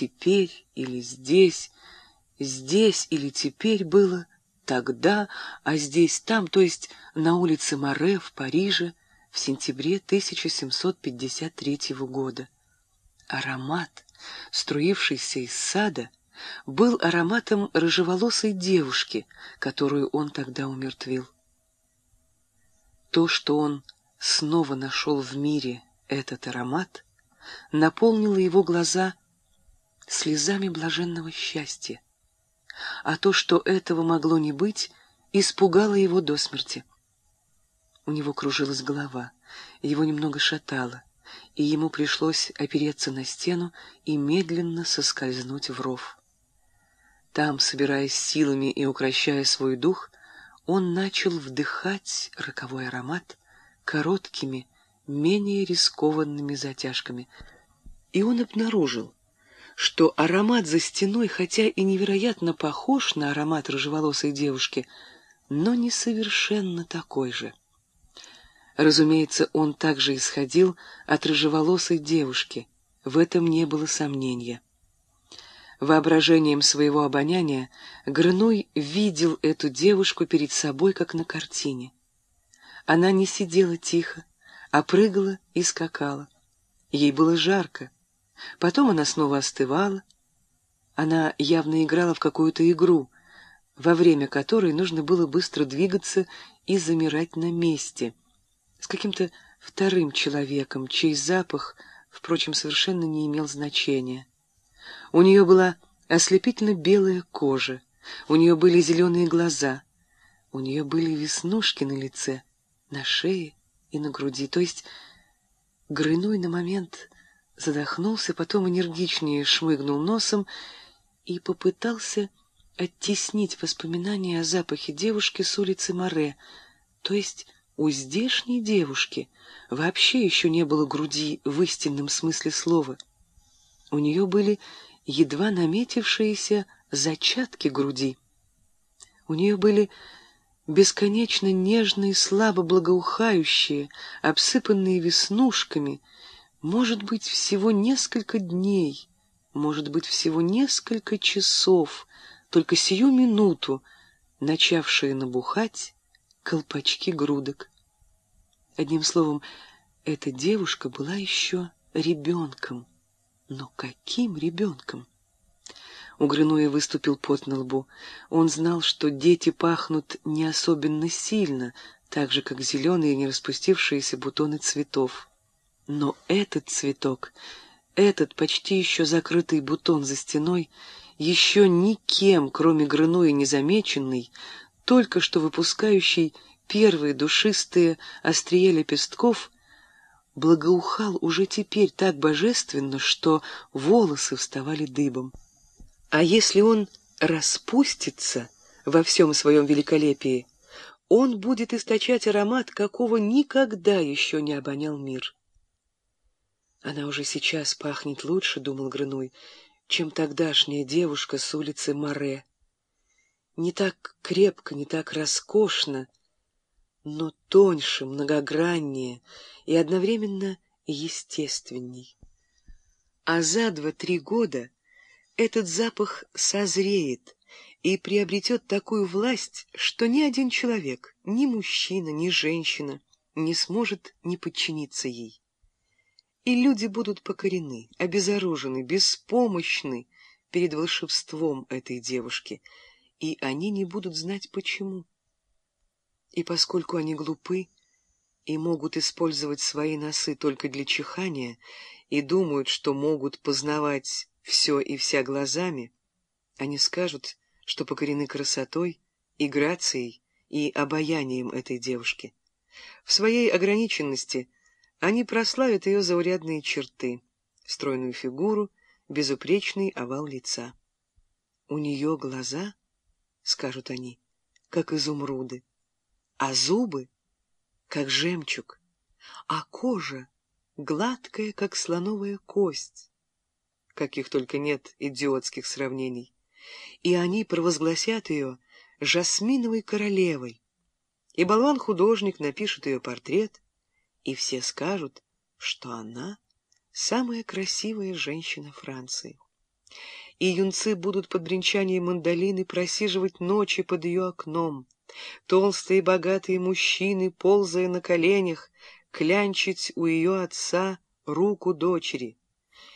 теперь или здесь, здесь или теперь было тогда, а здесь там, то есть на улице Море в Париже в сентябре 1753 года. Аромат, струившийся из сада, был ароматом рыжеволосой девушки, которую он тогда умертвил. То, что он снова нашел в мире этот аромат, наполнило его глаза слезами блаженного счастья. А то, что этого могло не быть, испугало его до смерти. У него кружилась голова, его немного шатало, и ему пришлось опереться на стену и медленно соскользнуть в ров. Там, собираясь силами и укращая свой дух, он начал вдыхать роковой аромат короткими, менее рискованными затяжками. И он обнаружил, что аромат за стеной, хотя и невероятно похож на аромат рыжеволосой девушки, но не совершенно такой же. Разумеется, он также исходил от рыжеволосой девушки, в этом не было сомнения. Воображением своего обоняния Грыной видел эту девушку перед собой, как на картине. Она не сидела тихо, а прыгала и скакала. Ей было жарко. Потом она снова остывала. Она явно играла в какую-то игру, во время которой нужно было быстро двигаться и замирать на месте, с каким-то вторым человеком, чей запах, впрочем, совершенно не имел значения. У нее была ослепительно белая кожа, у нее были зеленые глаза, у нее были веснушки на лице, на шее и на груди. То есть Грыной на момент задохнулся, потом энергичнее шмыгнул носом и попытался оттеснить воспоминания о запахе девушки с улицы Море, то есть у здешней девушки вообще еще не было груди в истинном смысле слова. У нее были едва наметившиеся зачатки груди. У нее были бесконечно нежные, слабо благоухающие, обсыпанные веснушками, может быть, всего несколько дней, может быть, всего несколько часов, только сию минуту, начавшие набухать колпачки грудок. Одним словом, эта девушка была еще ребенком. Но каким ребенком? У Грынуя выступил пот на лбу. Он знал, что дети пахнут не особенно сильно, так же, как зеленые не распустившиеся бутоны цветов. Но этот цветок, этот почти еще закрытый бутон за стеной, еще никем, кроме Грынуя незамеченный, только что выпускающий первые душистые острия лепестков — благоухал уже теперь так божественно, что волосы вставали дыбом. А если он распустится во всем своем великолепии, он будет источать аромат, какого никогда еще не обонял мир. Она уже сейчас пахнет лучше, — думал Грыной, — чем тогдашняя девушка с улицы Море. Не так крепко, не так роскошно, но тоньше, многограннее и одновременно естественней. А за два-три года этот запах созреет и приобретет такую власть, что ни один человек, ни мужчина, ни женщина не сможет не подчиниться ей. И люди будут покорены, обезоружены, беспомощны перед волшебством этой девушки, и они не будут знать почему. И поскольку они глупы и могут использовать свои носы только для чихания и думают, что могут познавать все и вся глазами, они скажут, что покорены красотой и грацией и обаянием этой девушки. В своей ограниченности они прославят ее заурядные черты, стройную фигуру, безупречный овал лица. «У нее глаза, — скажут они, — как изумруды, а зубы — как жемчуг, а кожа гладкая, как слоновая кость. Каких только нет идиотских сравнений. И они провозгласят ее жасминовой королевой. И болван-художник напишет ее портрет, и все скажут, что она самая красивая женщина Франции. И юнцы будут под бренчание мандолины просиживать ночи под ее окном. Толстые богатые мужчины, ползая на коленях, клянчить у ее отца руку дочери.